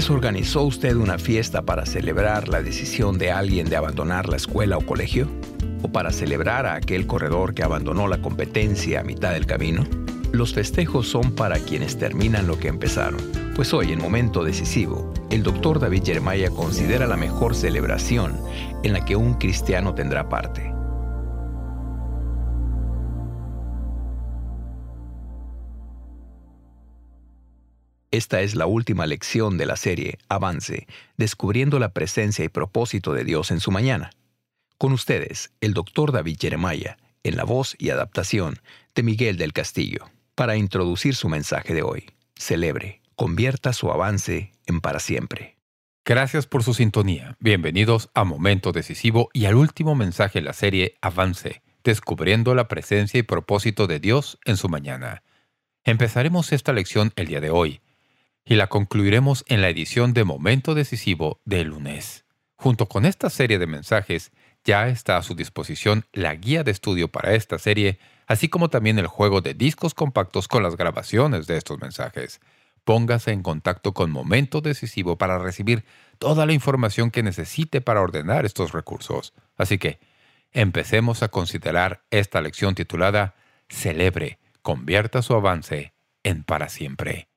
vez organizó usted una fiesta para celebrar la decisión de alguien de abandonar la escuela o colegio? ¿O para celebrar a aquel corredor que abandonó la competencia a mitad del camino? Los festejos son para quienes terminan lo que empezaron. Pues hoy, en momento decisivo, el doctor David Jeremiah considera la mejor celebración en la que un cristiano tendrá parte. Esta es la última lección de la serie Avance, descubriendo la presencia y propósito de Dios en su mañana. Con ustedes, el Dr. David Jeremiah, en la voz y adaptación de Miguel del Castillo, para introducir su mensaje de hoy. Celebre, convierta su avance en para siempre. Gracias por su sintonía. Bienvenidos a Momento Decisivo y al último mensaje de la serie Avance, descubriendo la presencia y propósito de Dios en su mañana. Empezaremos esta lección el día de hoy, y la concluiremos en la edición de Momento Decisivo del lunes. Junto con esta serie de mensajes, ya está a su disposición la guía de estudio para esta serie, así como también el juego de discos compactos con las grabaciones de estos mensajes. Póngase en contacto con Momento Decisivo para recibir toda la información que necesite para ordenar estos recursos. Así que, empecemos a considerar esta lección titulada Celebre, convierta su avance en para siempre.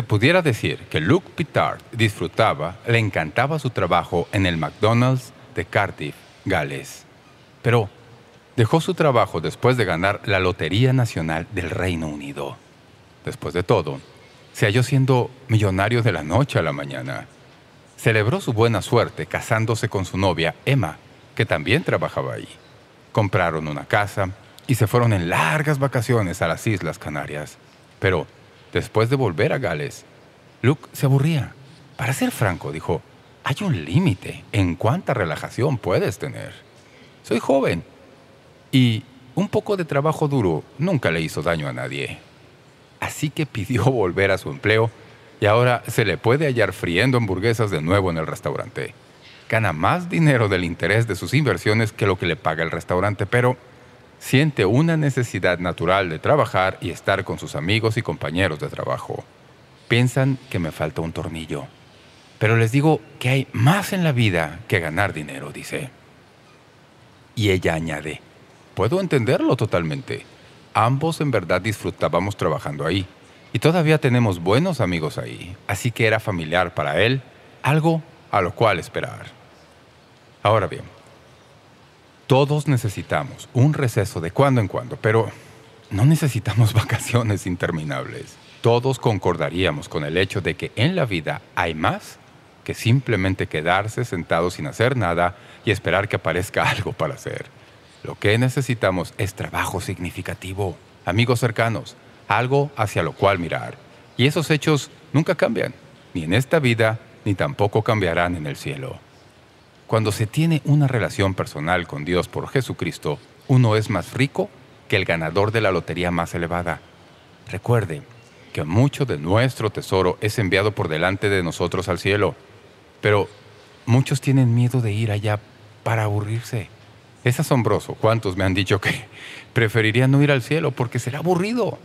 Se pudiera decir que Luke Pittard disfrutaba, le encantaba su trabajo en el McDonald's de Cardiff, Gales. Pero dejó su trabajo después de ganar la Lotería Nacional del Reino Unido. Después de todo, se halló siendo millonario de la noche a la mañana. Celebró su buena suerte casándose con su novia, Emma, que también trabajaba ahí. Compraron una casa y se fueron en largas vacaciones a las Islas Canarias. Pero, después de volver a Gales, Luke se aburría. Para ser franco, dijo, hay un límite en cuánta relajación puedes tener. Soy joven y un poco de trabajo duro nunca le hizo daño a nadie. Así que pidió volver a su empleo y ahora se le puede hallar friendo hamburguesas de nuevo en el restaurante. Gana más dinero del interés de sus inversiones que lo que le paga el restaurante, pero siente una necesidad natural de trabajar y estar con sus amigos y compañeros de trabajo. Piensan que me falta un tornillo. Pero les digo que hay más en la vida que ganar dinero, dice. Y ella añade, puedo entenderlo totalmente. Ambos en verdad disfrutábamos trabajando ahí. Y todavía tenemos buenos amigos ahí. Así que era familiar para él, algo a lo cual esperar. Ahora bien, todos necesitamos un receso de cuando en cuando, pero no necesitamos vacaciones interminables. Todos concordaríamos con el hecho de que en la vida hay más que simplemente quedarse sentado sin hacer nada y esperar que aparezca algo para hacer. Lo que necesitamos es trabajo significativo, amigos cercanos, algo hacia lo cual mirar. Y esos hechos nunca cambian, ni en esta vida, ni tampoco cambiarán en el cielo. Cuando se tiene una relación personal con Dios por Jesucristo, uno es más rico que el ganador de la lotería más elevada. Recuerde que mucho de nuestro tesoro es enviado por delante de nosotros al cielo. Pero muchos tienen miedo de ir allá para aburrirse. Es asombroso cuántos me han dicho que preferirían no ir al cielo porque será aburrido.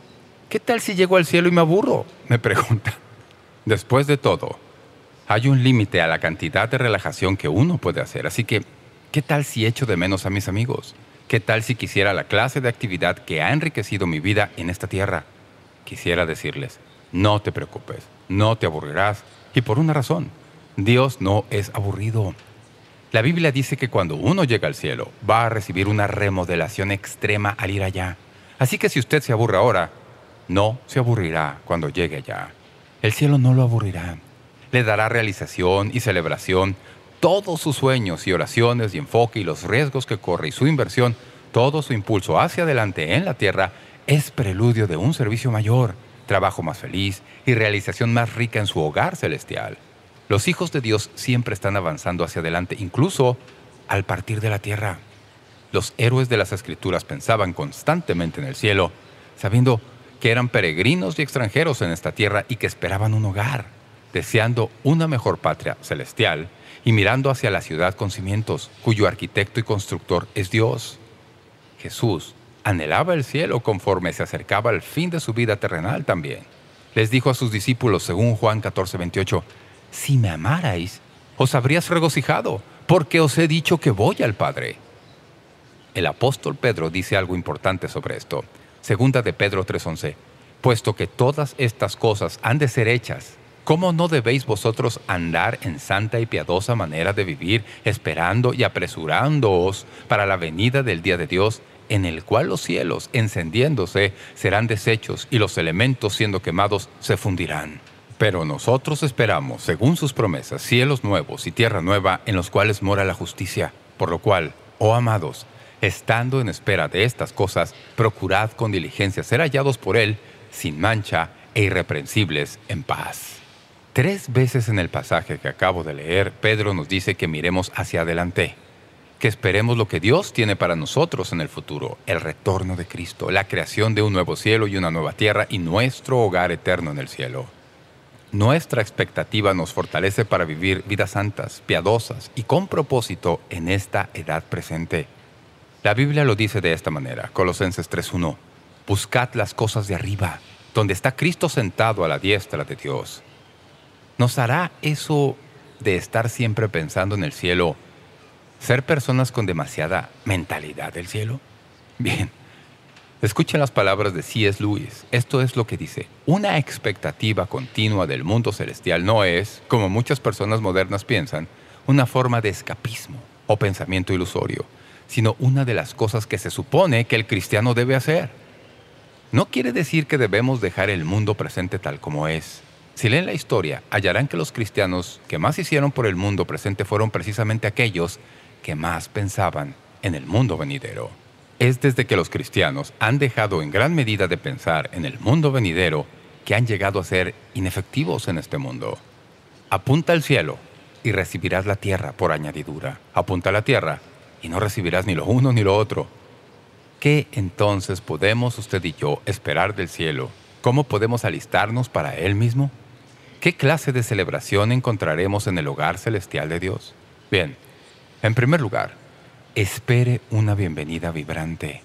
¿Qué tal si llego al cielo y me aburro? Me pregunta. Después de todo, hay un límite a la cantidad de relajación que uno puede hacer. Así que, ¿qué tal si echo de menos a mis amigos? ¿Qué tal si quisiera la clase de actividad que ha enriquecido mi vida en esta tierra? Quisiera decirles, no te preocupes, no te aburrirás, y por una razón. Dios no es aburrido. La Biblia dice que cuando uno llega al cielo, va a recibir una remodelación extrema al ir allá. Así que si usted se aburre ahora, no se aburrirá cuando llegue allá. El cielo no lo aburrirá. Le dará realización y celebración. Todos sus sueños y oraciones y enfoque y los riesgos que corre y su inversión, todo su impulso hacia adelante en la tierra es preludio de un servicio mayor, trabajo más feliz y realización más rica en su hogar celestial. Los hijos de Dios siempre están avanzando hacia adelante, incluso al partir de la tierra. Los héroes de las Escrituras pensaban constantemente en el cielo, sabiendo que eran peregrinos y extranjeros en esta tierra y que esperaban un hogar, deseando una mejor patria celestial y mirando hacia la ciudad con cimientos, cuyo arquitecto y constructor es Dios. Jesús anhelaba el cielo conforme se acercaba al fin de su vida terrenal también. Les dijo a sus discípulos, según Juan 14, 28, «Si me amarais, os habrías regocijado, porque os he dicho que voy al Padre». El apóstol Pedro dice algo importante sobre esto. Segunda de Pedro 3.11, «Puesto que todas estas cosas han de ser hechas, ¿cómo no debéis vosotros andar en santa y piadosa manera de vivir, esperando y apresurándoos para la venida del día de Dios, en el cual los cielos, encendiéndose, serán deshechos y los elementos, siendo quemados, se fundirán?» Pero nosotros esperamos, según sus promesas, cielos nuevos y tierra nueva en los cuales mora la justicia. Por lo cual, oh amados, Estando en espera de estas cosas, procurad con diligencia ser hallados por Él, sin mancha e irreprensibles en paz. Tres veces en el pasaje que acabo de leer, Pedro nos dice que miremos hacia adelante, que esperemos lo que Dios tiene para nosotros en el futuro, el retorno de Cristo, la creación de un nuevo cielo y una nueva tierra y nuestro hogar eterno en el cielo. Nuestra expectativa nos fortalece para vivir vidas santas, piadosas y con propósito en esta edad presente. La Biblia lo dice de esta manera, Colosenses 3.1. Buscad las cosas de arriba, donde está Cristo sentado a la diestra de Dios. ¿Nos hará eso de estar siempre pensando en el cielo ser personas con demasiada mentalidad del cielo? Bien, escuchen las palabras de C.S. Lewis. Esto es lo que dice. Una expectativa continua del mundo celestial no es, como muchas personas modernas piensan, una forma de escapismo o pensamiento ilusorio sino una de las cosas que se supone que el cristiano debe hacer. No quiere decir que debemos dejar el mundo presente tal como es. Si leen la historia, hallarán que los cristianos que más hicieron por el mundo presente fueron precisamente aquellos que más pensaban en el mundo venidero. Es desde que los cristianos han dejado en gran medida de pensar en el mundo venidero que han llegado a ser inefectivos en este mundo. Apunta al cielo y recibirás la tierra por añadidura. Apunta a la tierra y no recibirás ni lo uno ni lo otro. ¿Qué entonces podemos usted y yo esperar del cielo? ¿Cómo podemos alistarnos para Él mismo? ¿Qué clase de celebración encontraremos en el hogar celestial de Dios? Bien, en primer lugar, espere una bienvenida vibrante.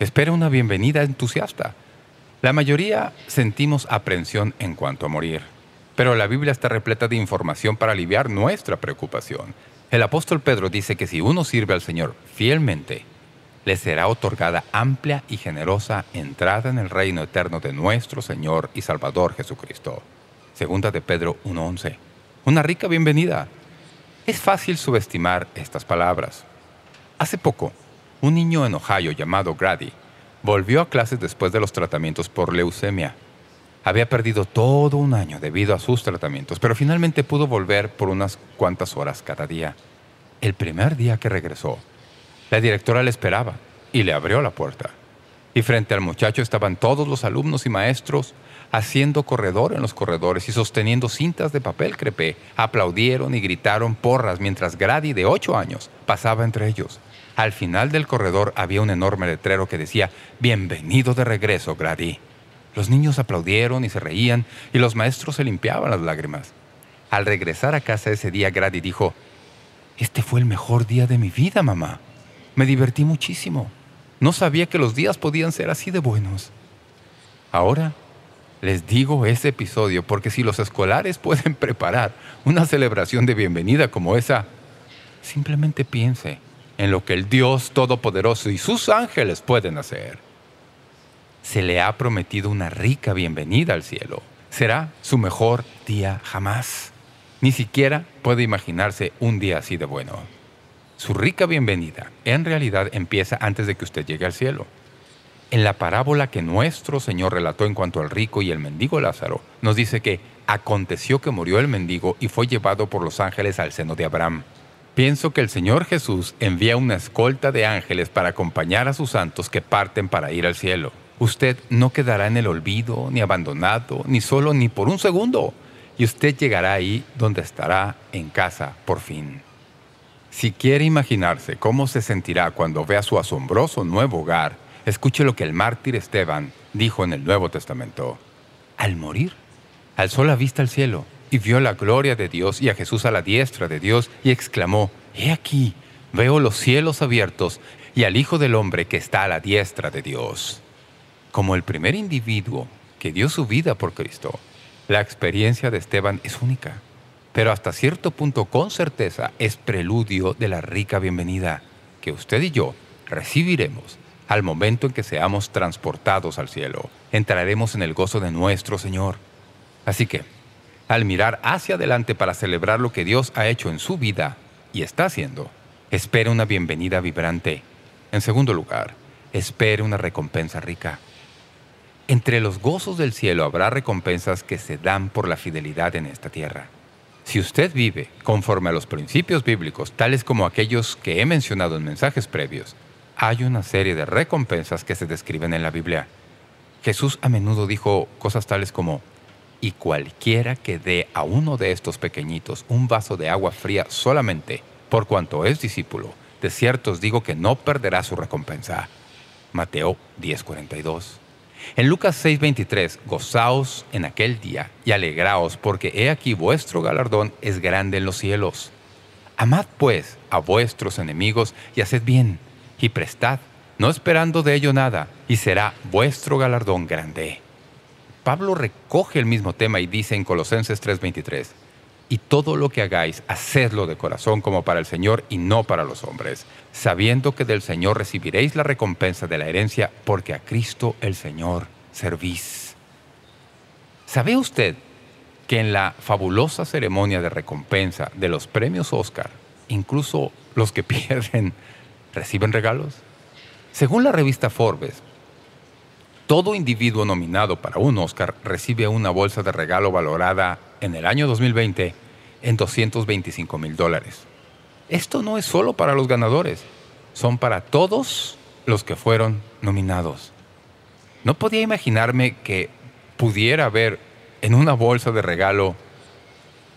Espere una bienvenida entusiasta. La mayoría sentimos aprensión en cuanto a morir, pero la Biblia está repleta de información para aliviar nuestra preocupación. El apóstol Pedro dice que si uno sirve al Señor fielmente, le será otorgada amplia y generosa entrada en el reino eterno de nuestro Señor y Salvador Jesucristo. Segunda de Pedro 1.11. Una rica bienvenida. Es fácil subestimar estas palabras. Hace poco, un niño en Ohio llamado Grady volvió a clases después de los tratamientos por leucemia. Había perdido todo un año debido a sus tratamientos, pero finalmente pudo volver por unas cuantas horas cada día. El primer día que regresó, la directora le esperaba y le abrió la puerta. Y frente al muchacho estaban todos los alumnos y maestros haciendo corredor en los corredores y sosteniendo cintas de papel crepé. Aplaudieron y gritaron porras mientras Grady, de ocho años, pasaba entre ellos. Al final del corredor había un enorme letrero que decía «Bienvenido de regreso, Grady». Los niños aplaudieron y se reían, y los maestros se limpiaban las lágrimas. Al regresar a casa ese día, Grady dijo, «Este fue el mejor día de mi vida, mamá. Me divertí muchísimo. No sabía que los días podían ser así de buenos». Ahora les digo ese episodio porque si los escolares pueden preparar una celebración de bienvenida como esa, simplemente piense en lo que el Dios Todopoderoso y sus ángeles pueden hacer se le ha prometido una rica bienvenida al cielo. Será su mejor día jamás. Ni siquiera puede imaginarse un día así de bueno. Su rica bienvenida en realidad empieza antes de que usted llegue al cielo. En la parábola que nuestro Señor relató en cuanto al rico y el mendigo Lázaro, nos dice que aconteció que murió el mendigo y fue llevado por los ángeles al seno de Abraham. Pienso que el Señor Jesús envía una escolta de ángeles para acompañar a sus santos que parten para ir al cielo. Usted no quedará en el olvido, ni abandonado, ni solo, ni por un segundo. Y usted llegará ahí donde estará en casa por fin. Si quiere imaginarse cómo se sentirá cuando vea su asombroso nuevo hogar, escuche lo que el mártir Esteban dijo en el Nuevo Testamento. Al morir, alzó la vista al cielo y vio la gloria de Dios y a Jesús a la diestra de Dios y exclamó, «He aquí, veo los cielos abiertos y al Hijo del Hombre que está a la diestra de Dios». Como el primer individuo que dio su vida por Cristo, la experiencia de Esteban es única pero hasta cierto punto con certeza es preludio de la rica bienvenida que usted y yo recibiremos al momento en que seamos transportados al cielo. Entraremos en el gozo de nuestro Señor. Así que, al mirar hacia adelante para celebrar lo que Dios ha hecho en su vida y está haciendo, espere una bienvenida vibrante. En segundo lugar, espere una recompensa rica. Entre los gozos del cielo habrá recompensas que se dan por la fidelidad en esta tierra. Si usted vive conforme a los principios bíblicos, tales como aquellos que he mencionado en mensajes previos, hay una serie de recompensas que se describen en la Biblia. Jesús a menudo dijo cosas tales como «Y cualquiera que dé a uno de estos pequeñitos un vaso de agua fría solamente, por cuanto es discípulo, de cierto os digo que no perderá su recompensa». Mateo 10.42 en Lucas 6:23, gozaos en aquel día y alegraos, porque he aquí vuestro galardón es grande en los cielos. Amad pues a vuestros enemigos y haced bien, y prestad, no esperando de ello nada, y será vuestro galardón grande. Pablo recoge el mismo tema y dice en Colosenses 3:23, y todo lo que hagáis, hacedlo de corazón como para el Señor y no para los hombres, sabiendo que del Señor recibiréis la recompensa de la herencia, porque a Cristo el Señor servís. ¿Sabe usted que en la fabulosa ceremonia de recompensa de los premios Oscar, incluso los que pierden reciben regalos? Según la revista Forbes, todo individuo nominado para un Oscar recibe una bolsa de regalo valorada en el año 2020 en 225 mil dólares. Esto no es solo para los ganadores, son para todos los que fueron nominados. No podía imaginarme que pudiera haber en una bolsa de regalo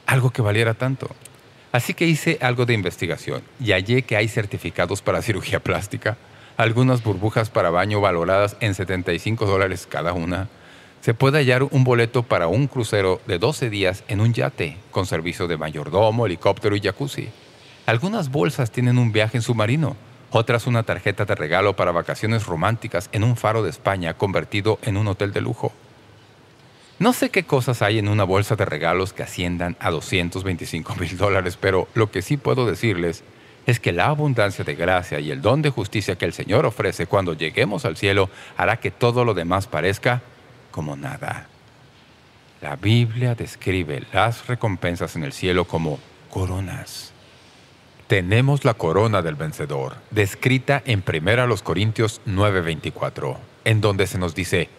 algo que valiera tanto. Así que hice algo de investigación y hallé que hay certificados para cirugía plástica, algunas burbujas para baño valoradas en 75 dólares cada una. Se puede hallar un boleto para un crucero de 12 días en un yate, con servicio de mayordomo, helicóptero y jacuzzi. Algunas bolsas tienen un viaje en submarino, otras una tarjeta de regalo para vacaciones románticas en un faro de España convertido en un hotel de lujo. No sé qué cosas hay en una bolsa de regalos que asciendan a 225 mil dólares, pero lo que sí puedo decirles es que la abundancia de gracia y el don de justicia que el Señor ofrece cuando lleguemos al cielo hará que todo lo demás parezca como nada. La Biblia describe las recompensas en el cielo como coronas. Tenemos la corona del vencedor, descrita en 1 Corintios 9:24, en donde se nos dice,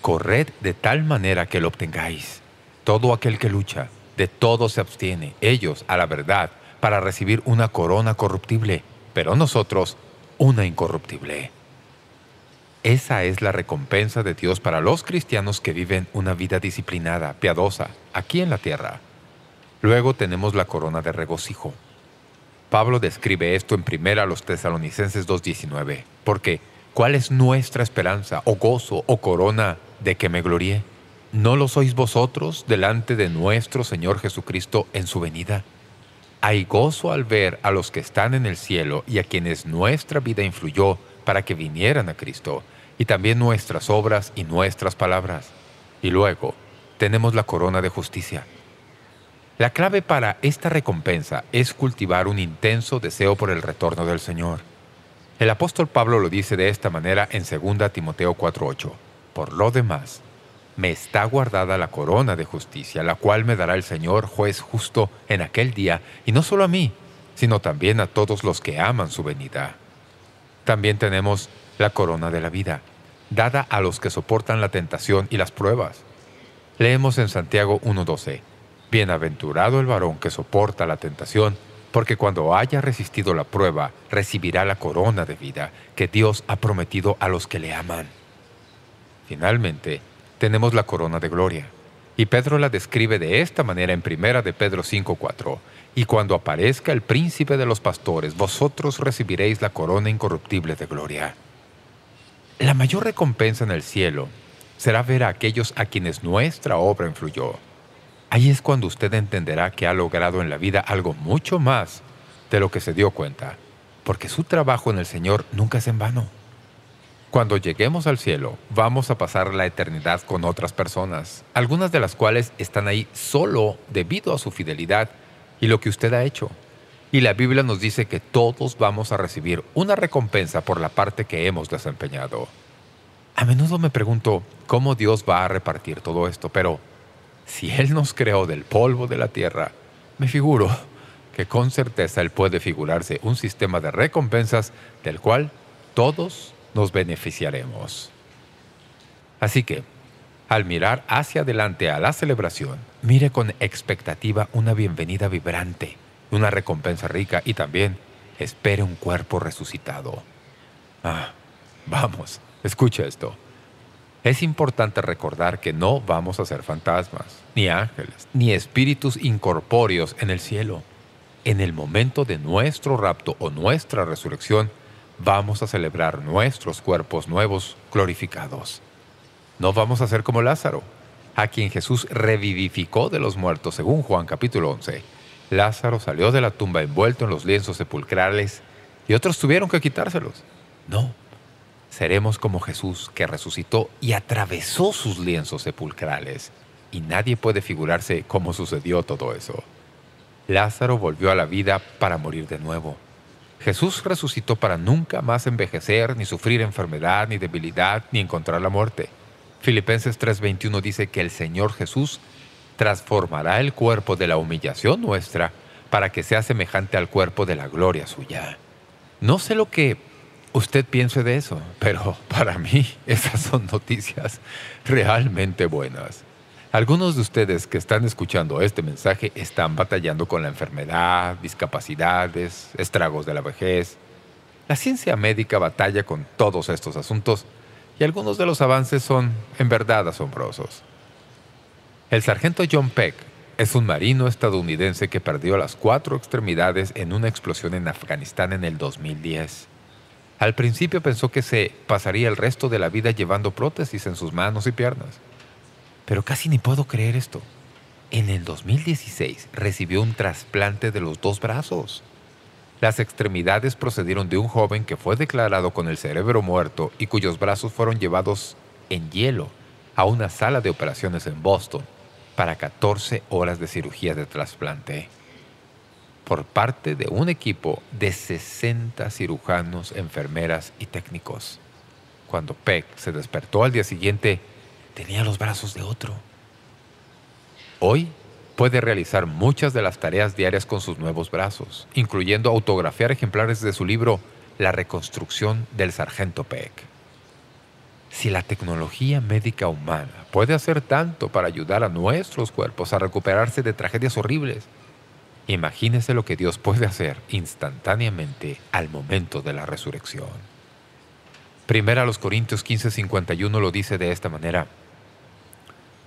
«Corred de tal manera que lo obtengáis. Todo aquel que lucha, de todo se abstiene, ellos, a la verdad, para recibir una corona corruptible, pero nosotros una incorruptible. Esa es la recompensa de Dios para los cristianos que viven una vida disciplinada, piadosa, aquí en la tierra. Luego tenemos la corona de regocijo. Pablo describe esto en primera a los tesalonicenses 2.19, porque ¿cuál es nuestra esperanza, o gozo, o corona de que me gloríe? ¿No lo sois vosotros delante de nuestro Señor Jesucristo en su venida? Hay gozo al ver a los que están en el cielo y a quienes nuestra vida influyó para que vinieran a Cristo, y también nuestras obras y nuestras palabras. Y luego tenemos la corona de justicia. La clave para esta recompensa es cultivar un intenso deseo por el retorno del Señor. El apóstol Pablo lo dice de esta manera en 2 Timoteo 4.8. Por lo demás, me está guardada la corona de justicia, la cual me dará el Señor juez justo en aquel día, y no solo a mí, sino también a todos los que aman su venida. También tenemos la corona de la vida, dada a los que soportan la tentación y las pruebas. Leemos en Santiago 1.12, Bienaventurado el varón que soporta la tentación, porque cuando haya resistido la prueba, recibirá la corona de vida que Dios ha prometido a los que le aman. Finalmente, tenemos la corona de gloria. Y Pedro la describe de esta manera en primera de Pedro 5.4. y cuando aparezca el príncipe de los pastores, vosotros recibiréis la corona incorruptible de gloria. La mayor recompensa en el cielo será ver a aquellos a quienes nuestra obra influyó. Ahí es cuando usted entenderá que ha logrado en la vida algo mucho más de lo que se dio cuenta, porque su trabajo en el Señor nunca es en vano. Cuando lleguemos al cielo, vamos a pasar la eternidad con otras personas, algunas de las cuales están ahí solo debido a su fidelidad y lo que usted ha hecho. Y la Biblia nos dice que todos vamos a recibir una recompensa por la parte que hemos desempeñado. A menudo me pregunto cómo Dios va a repartir todo esto, pero si Él nos creó del polvo de la tierra, me figuro que con certeza Él puede figurarse un sistema de recompensas del cual todos nos beneficiaremos. Así que, al mirar hacia adelante a la celebración, mire con expectativa una bienvenida vibrante, una recompensa rica y también espere un cuerpo resucitado. Ah, vamos, escucha esto. Es importante recordar que no vamos a ser fantasmas, ni ángeles, ni espíritus incorpóreos en el cielo. En el momento de nuestro rapto o nuestra resurrección, vamos a celebrar nuestros cuerpos nuevos glorificados. No vamos a ser como Lázaro, a quien Jesús revivificó de los muertos, según Juan capítulo 11. Lázaro salió de la tumba envuelto en los lienzos sepulcrales y otros tuvieron que quitárselos. No, seremos como Jesús que resucitó y atravesó sus lienzos sepulcrales. Y nadie puede figurarse cómo sucedió todo eso. Lázaro volvió a la vida para morir de nuevo. Jesús resucitó para nunca más envejecer, ni sufrir enfermedad, ni debilidad, ni encontrar la muerte. Filipenses 3.21 dice que el Señor Jesús transformará el cuerpo de la humillación nuestra para que sea semejante al cuerpo de la gloria suya. No sé lo que usted piense de eso, pero para mí esas son noticias realmente buenas. Algunos de ustedes que están escuchando este mensaje están batallando con la enfermedad, discapacidades, estragos de la vejez. La ciencia médica batalla con todos estos asuntos y algunos de los avances son en verdad asombrosos. El sargento John Peck es un marino estadounidense que perdió las cuatro extremidades en una explosión en Afganistán en el 2010. Al principio pensó que se pasaría el resto de la vida llevando prótesis en sus manos y piernas. Pero casi ni puedo creer esto. En el 2016 recibió un trasplante de los dos brazos. Las extremidades procedieron de un joven que fue declarado con el cerebro muerto y cuyos brazos fueron llevados en hielo a una sala de operaciones en Boston para 14 horas de cirugía de trasplante por parte de un equipo de 60 cirujanos, enfermeras y técnicos. Cuando Peck se despertó al día siguiente, tenía los brazos de otro. Hoy puede realizar muchas de las tareas diarias con sus nuevos brazos, incluyendo autografiar ejemplares de su libro La reconstrucción del sargento Peck. Si la tecnología médica humana puede hacer tanto para ayudar a nuestros cuerpos a recuperarse de tragedias horribles, imagínese lo que Dios puede hacer instantáneamente al momento de la resurrección. Primera a los Corintios 15:51 lo dice de esta manera.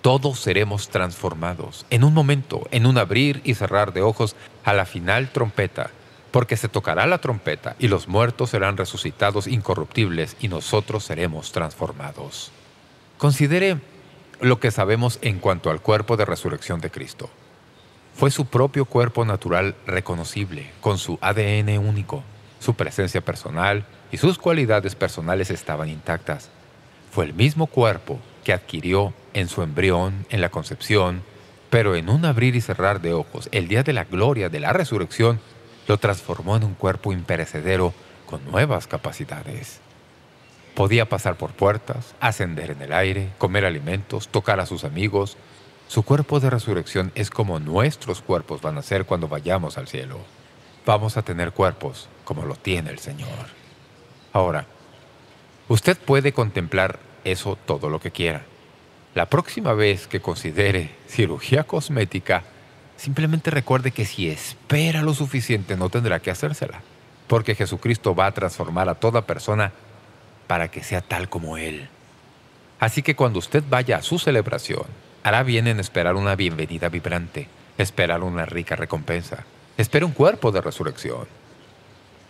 Todos seremos transformados en un momento, en un abrir y cerrar de ojos, a la final trompeta, porque se tocará la trompeta y los muertos serán resucitados incorruptibles y nosotros seremos transformados. Considere lo que sabemos en cuanto al cuerpo de resurrección de Cristo. Fue su propio cuerpo natural reconocible, con su ADN único, su presencia personal y sus cualidades personales estaban intactas. Fue el mismo cuerpo que adquirió en su embrión, en la concepción, pero en un abrir y cerrar de ojos, el día de la gloria de la resurrección, lo transformó en un cuerpo imperecedero con nuevas capacidades. Podía pasar por puertas, ascender en el aire, comer alimentos, tocar a sus amigos. Su cuerpo de resurrección es como nuestros cuerpos van a ser cuando vayamos al cielo. Vamos a tener cuerpos como lo tiene el Señor. Ahora, usted puede contemplar eso todo lo que quiera. La próxima vez que considere cirugía cosmética, Simplemente recuerde que si espera lo suficiente no tendrá que hacérsela, porque Jesucristo va a transformar a toda persona para que sea tal como Él. Así que cuando usted vaya a su celebración, hará bien en esperar una bienvenida vibrante, esperar una rica recompensa. Espere un cuerpo de resurrección.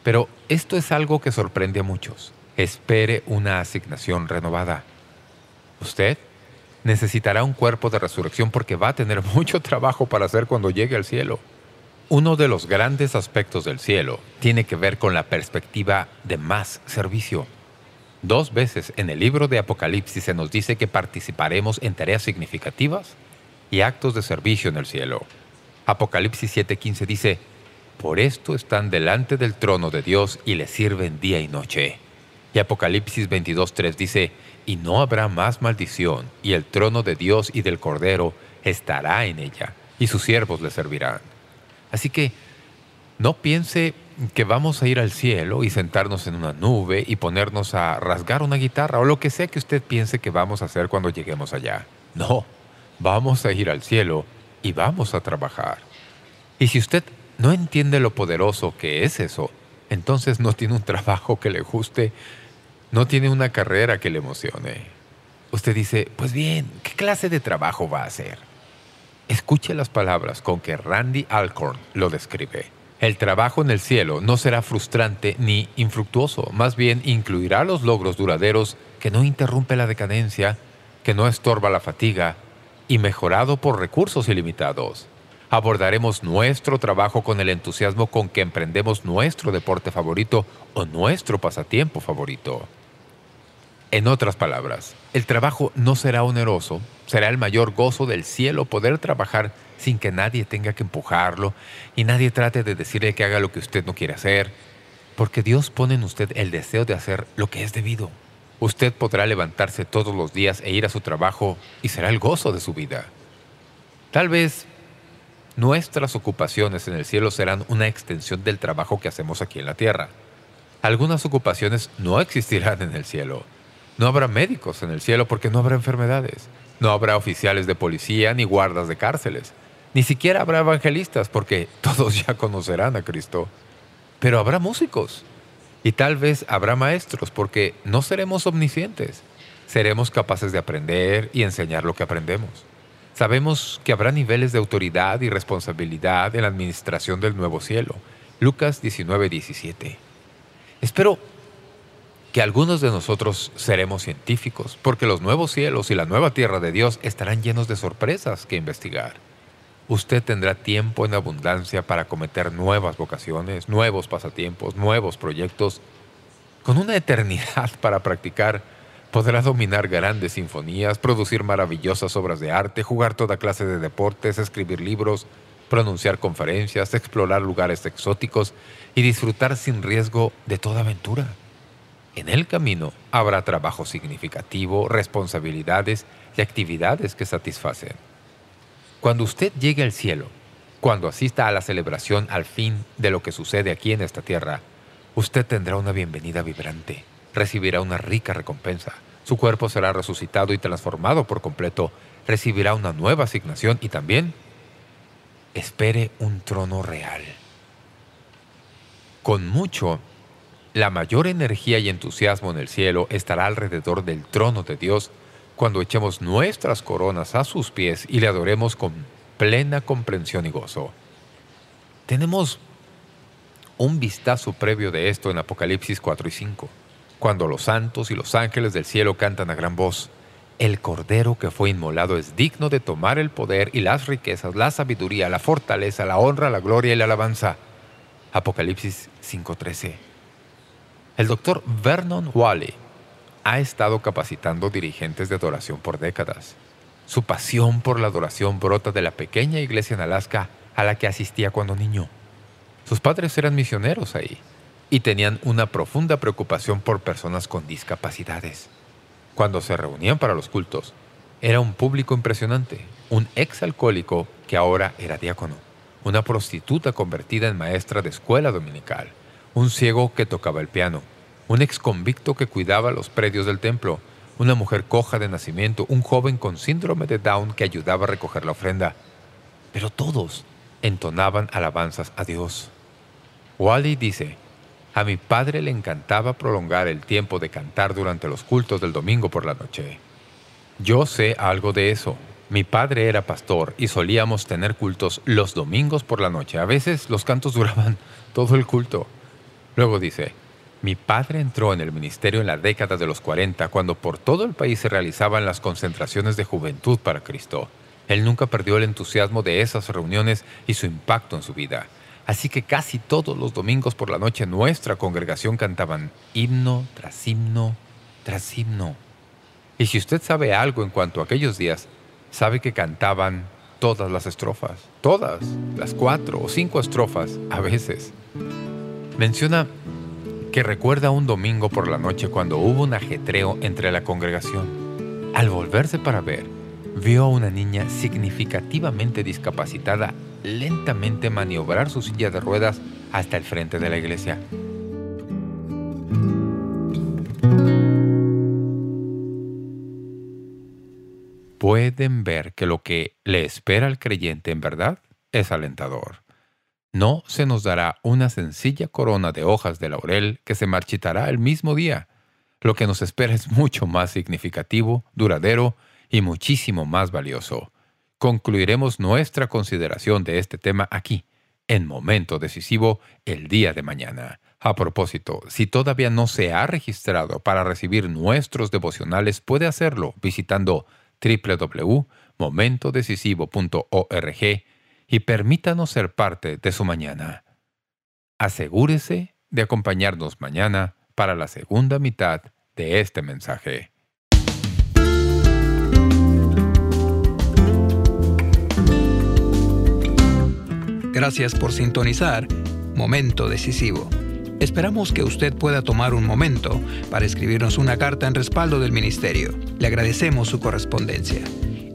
Pero esto es algo que sorprende a muchos. Espere una asignación renovada. Usted necesitará un cuerpo de resurrección porque va a tener mucho trabajo para hacer cuando llegue al cielo. Uno de los grandes aspectos del cielo tiene que ver con la perspectiva de más servicio. Dos veces en el libro de Apocalipsis se nos dice que participaremos en tareas significativas y actos de servicio en el cielo. Apocalipsis 7.15 dice, «Por esto están delante del trono de Dios y le sirven día y noche». Y Apocalipsis 22.3 dice, «Y no habrá más maldición, y el trono de Dios y del Cordero estará en ella, y sus siervos le servirán». Así que no piense que vamos a ir al cielo y sentarnos en una nube y ponernos a rasgar una guitarra o lo que sea que usted piense que vamos a hacer cuando lleguemos allá. No, vamos a ir al cielo y vamos a trabajar. Y si usted no entiende lo poderoso que es eso, entonces no tiene un trabajo que le guste, no tiene una carrera que le emocione. Usted dice, pues bien, ¿qué clase de trabajo va a hacer? Escuche las palabras con que Randy Alcorn lo describe. El trabajo en el cielo no será frustrante ni infructuoso, más bien incluirá los logros duraderos que no interrumpe la decadencia, que no estorba la fatiga y mejorado por recursos ilimitados. Abordaremos nuestro trabajo con el entusiasmo con que emprendemos nuestro deporte favorito o nuestro pasatiempo favorito. En otras palabras, el trabajo no será oneroso, será el mayor gozo del cielo poder trabajar sin que nadie tenga que empujarlo y nadie trate de decirle que haga lo que usted no quiere hacer, porque Dios pone en usted el deseo de hacer lo que es debido. Usted podrá levantarse todos los días e ir a su trabajo y será el gozo de su vida. Tal vez nuestras ocupaciones en el cielo serán una extensión del trabajo que hacemos aquí en la tierra. Algunas ocupaciones no existirán en el cielo. No habrá médicos en el cielo porque no habrá enfermedades. No habrá oficiales de policía ni guardas de cárceles. Ni siquiera habrá evangelistas porque todos ya conocerán a Cristo. Pero habrá músicos. Y tal vez habrá maestros porque no seremos omniscientes. Seremos capaces de aprender y enseñar lo que aprendemos. Sabemos que habrá niveles de autoridad y responsabilidad en la administración del nuevo cielo. Lucas 19, 17. Espero que algunos de nosotros seremos científicos, porque los nuevos cielos y la nueva tierra de Dios estarán llenos de sorpresas que investigar usted tendrá tiempo en abundancia para cometer nuevas vocaciones, nuevos pasatiempos, nuevos proyectos. Con una eternidad para practicar, podrá dominar grandes sinfonías, producir maravillosas obras de arte, jugar toda clase de deportes, escribir libros, pronunciar conferencias, explorar lugares exóticos y disfrutar sin riesgo de toda aventura. En el camino habrá trabajo significativo, responsabilidades y actividades que satisfacen. Cuando usted llegue al cielo, cuando asista a la celebración al fin de lo que sucede aquí en esta tierra, usted tendrá una bienvenida vibrante, recibirá una rica recompensa, su cuerpo será resucitado y transformado por completo, recibirá una nueva asignación y también espere un trono real. Con mucho, la mayor energía y entusiasmo en el cielo estará alrededor del trono de Dios cuando echemos nuestras coronas a sus pies y le adoremos con plena comprensión y gozo. Tenemos un vistazo previo de esto en Apocalipsis 4 y 5, cuando los santos y los ángeles del cielo cantan a gran voz, «El Cordero que fue inmolado es digno de tomar el poder y las riquezas, la sabiduría, la fortaleza, la honra, la gloria y la alabanza». Apocalipsis 5.13 El doctor Vernon Wally ha estado capacitando dirigentes de adoración por décadas. Su pasión por la adoración brota de la pequeña iglesia en Alaska a la que asistía cuando niño. Sus padres eran misioneros ahí y tenían una profunda preocupación por personas con discapacidades. Cuando se reunían para los cultos, era un público impresionante, un exalcohólico que ahora era diácono, una prostituta convertida en maestra de escuela dominical, un ciego que tocaba el piano, un exconvicto que cuidaba los predios del templo, una mujer coja de nacimiento, un joven con síndrome de Down que ayudaba a recoger la ofrenda. Pero todos entonaban alabanzas a Dios. Wally dice, a mi padre le encantaba prolongar el tiempo de cantar durante los cultos del domingo por la noche. Yo sé algo de eso, mi padre era pastor y solíamos tener cultos los domingos por la noche. A veces los cantos duraban todo el culto. Luego dice, mi padre entró en el ministerio en la década de los 40 cuando por todo el país se realizaban las concentraciones de juventud para Cristo. Él nunca perdió el entusiasmo de esas reuniones y su impacto en su vida. Así que casi todos los domingos por la noche nuestra congregación cantaban himno tras himno tras himno. Y si usted sabe algo en cuanto a aquellos días, sabe que cantaban todas las estrofas, todas, las cuatro o cinco estrofas a veces. Menciona que recuerda un domingo por la noche cuando hubo un ajetreo entre la congregación. Al volverse para ver, vio a una niña significativamente discapacitada lentamente maniobrar su silla de ruedas hasta el frente de la iglesia. pueden ver que lo que le espera al creyente en verdad es alentador. No se nos dará una sencilla corona de hojas de laurel que se marchitará el mismo día. Lo que nos espera es mucho más significativo, duradero y muchísimo más valioso. Concluiremos nuestra consideración de este tema aquí, en Momento Decisivo, el día de mañana. A propósito, si todavía no se ha registrado para recibir nuestros devocionales, puede hacerlo visitando www.momentodecisivo.org y permítanos ser parte de su mañana. Asegúrese de acompañarnos mañana para la segunda mitad de este mensaje. Gracias por sintonizar Momento Decisivo. Esperamos que usted pueda tomar un momento para escribirnos una carta en respaldo del ministerio. Le agradecemos su correspondencia.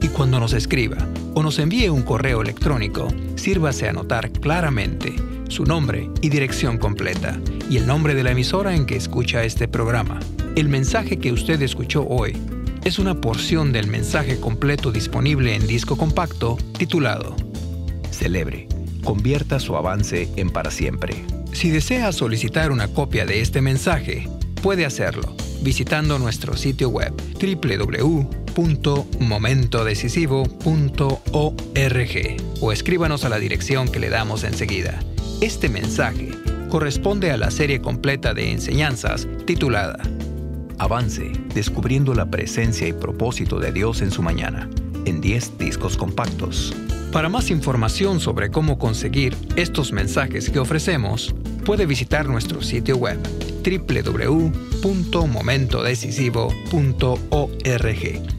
Y cuando nos escriba o nos envíe un correo electrónico, sírvase a anotar claramente su nombre y dirección completa y el nombre de la emisora en que escucha este programa. El mensaje que usted escuchó hoy es una porción del mensaje completo disponible en disco compacto titulado Celebre. Convierta su avance en para siempre. Si desea solicitar una copia de este mensaje, puede hacerlo visitando nuestro sitio web www.momentodecisivo.org o escríbanos a la dirección que le damos enseguida. Este mensaje corresponde a la serie completa de enseñanzas titulada Avance, descubriendo la presencia y propósito de Dios en su mañana, en 10 discos compactos. Para más información sobre cómo conseguir estos mensajes que ofrecemos, puede visitar nuestro sitio web www.momentodecisivo.org